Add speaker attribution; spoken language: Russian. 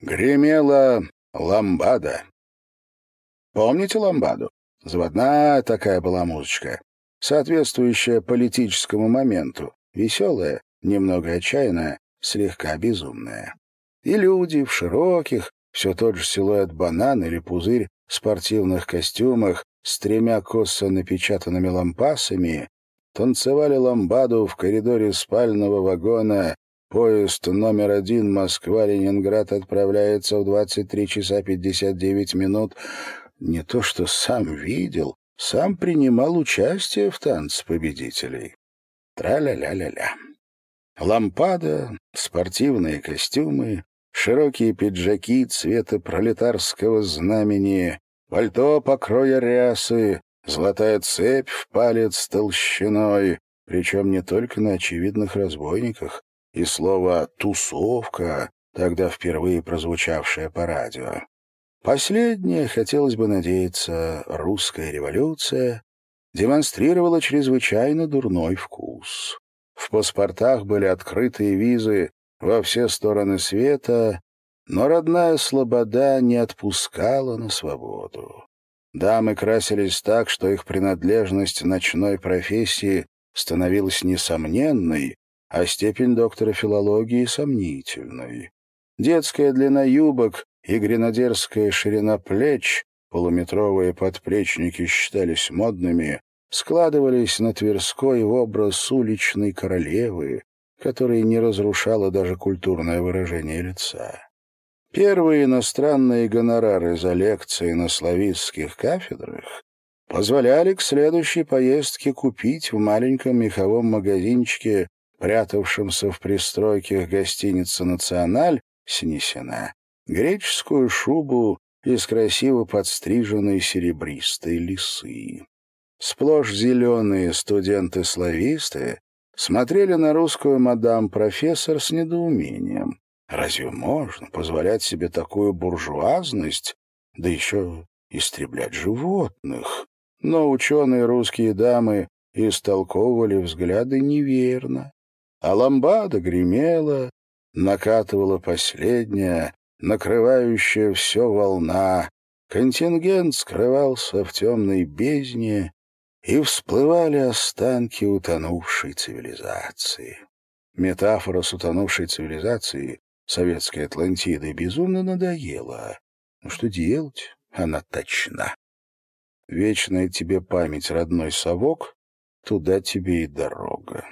Speaker 1: Гремела ламбада. Помните ламбаду? Заводная такая была музычка, соответствующая политическому моменту, веселая, немного отчаянная, слегка безумная. И люди в широких, все тот же силуэт банан или пузырь, спортивных костюмах с тремя косо напечатанными лампасами танцевали ламбаду в коридоре спального вагона. Поезд номер один Москва-Ленинград отправляется в 23 часа 59 минут. Не то что сам видел, сам принимал участие в танце победителей. Тра-ля-ля-ля-ля. Лампада, спортивные костюмы, широкие пиджаки цвета пролетарского знамени, пальто покроя рясы, золотая цепь в палец толщиной, причем не только на очевидных разбойниках, и слово «тусовка», тогда впервые прозвучавшее по радио. Последнее, хотелось бы надеяться, русская революция демонстрировала чрезвычайно дурной вкус. В паспортах были открытые визы во все стороны света, но родная слобода не отпускала на свободу. Дамы красились так, что их принадлежность ночной профессии становилась несомненной, а степень доктора филологии — сомнительной. Детская длина юбок и гренадерская ширина плеч, полуметровые подплечники считались модными, складывались на Тверской в образ уличной королевы, которая не разрушала даже культурное выражение лица. Первые иностранные гонорары за лекции на славистских кафедрах позволяли к следующей поездке купить в маленьком меховом магазинчике, прятавшемся в пристройках гостиницы «Националь» снесена, греческую шубу из красиво подстриженной серебристой лисы. Сплошь зеленые студенты-слависты смотрели на русскую мадам-профессор с недоумением. Разве можно позволять себе такую буржуазность, да еще истреблять животных? Но ученые русские дамы истолковывали взгляды неверно. А ламбада гремела, накатывала последняя, накрывающая все волна. Контингент скрывался в темной бездне, и всплывали останки утонувшей цивилизации. Метафора с утонувшей цивилизацией советской Атлантиды безумно надоела. Ну что делать? Она точна. Вечная тебе память, родной совок, туда тебе и дорога.